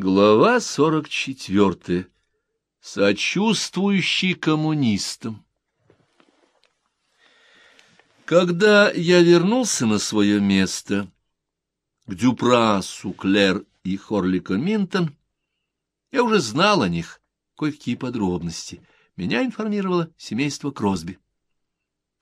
Глава сорок четвертая. Сочувствующий коммунистам. Когда я вернулся на свое место, к Дюпрасу, Клер и Хорлико Минтон, я уже знал о них кое-какие подробности. Меня информировало семейство Кросби.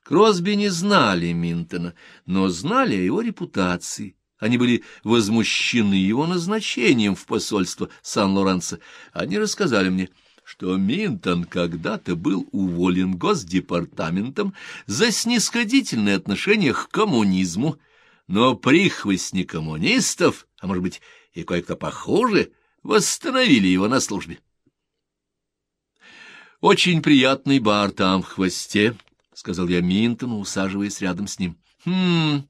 Кросби не знали Минтона, но знали о его репутации. Они были возмущены его назначением в посольство Сан-Лоренцо. Они рассказали мне, что Минтон когда-то был уволен Госдепартаментом за снисходительное отношение к коммунизму, но прихвостни коммунистов, а может быть и кое-кто похуже, восстановили его на службе. «Очень приятный бар там в хвосте», — сказал я Минтону, усаживаясь рядом с ним. — Хм...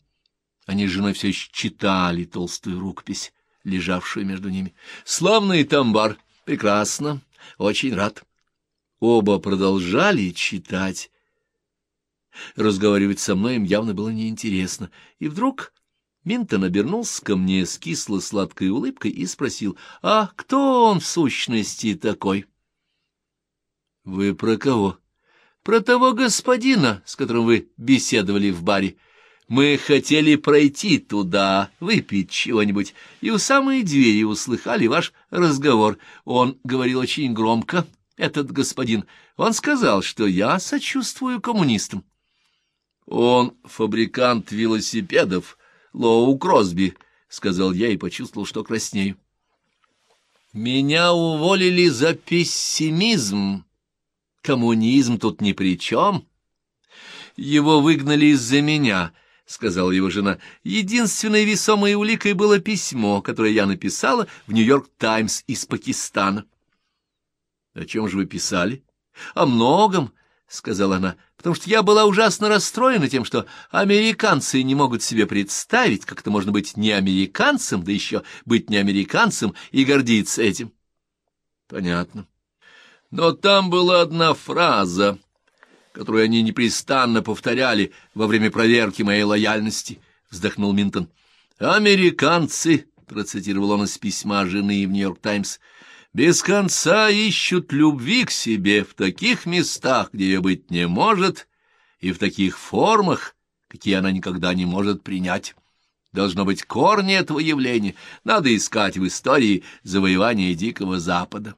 Они с женой все еще читали толстую рукопись, лежавшую между ними. — Славный там бар. Прекрасно. Очень рад. Оба продолжали читать. Разговаривать со мной им явно было неинтересно. И вдруг Минтон обернулся ко мне с кисло-сладкой улыбкой и спросил, «А кто он в сущности такой?» «Вы про кого?» про того господина, с которым вы беседовали в баре. Мы хотели пройти туда, выпить чего-нибудь, и у самой двери услыхали ваш разговор. Он говорил очень громко, этот господин. Он сказал, что я сочувствую коммунистам. Он фабрикант велосипедов, Лоу Кросби, — сказал я и почувствовал, что краснею. Меня уволили за пессимизм, Коммунизм тут ни при чем. Его выгнали из-за меня, — сказала его жена. Единственной весомой уликой было письмо, которое я написала в «Нью-Йорк Таймс» из Пакистана. — О чем же вы писали? — О многом, — сказала она, — потому что я была ужасно расстроена тем, что американцы не могут себе представить, как это можно быть не американцем, да еще быть не американцем и гордиться этим. — Понятно. — но там была одна фраза, которую они непрестанно повторяли во время проверки моей лояльности, — вздохнул Минтон. «Американцы», — процитировал он из письма жены в «Нью-Йорк Таймс», — «без конца ищут любви к себе в таких местах, где ее быть не может, и в таких формах, какие она никогда не может принять». Должно быть корни этого явления, надо искать в истории завоевания Дикого Запада.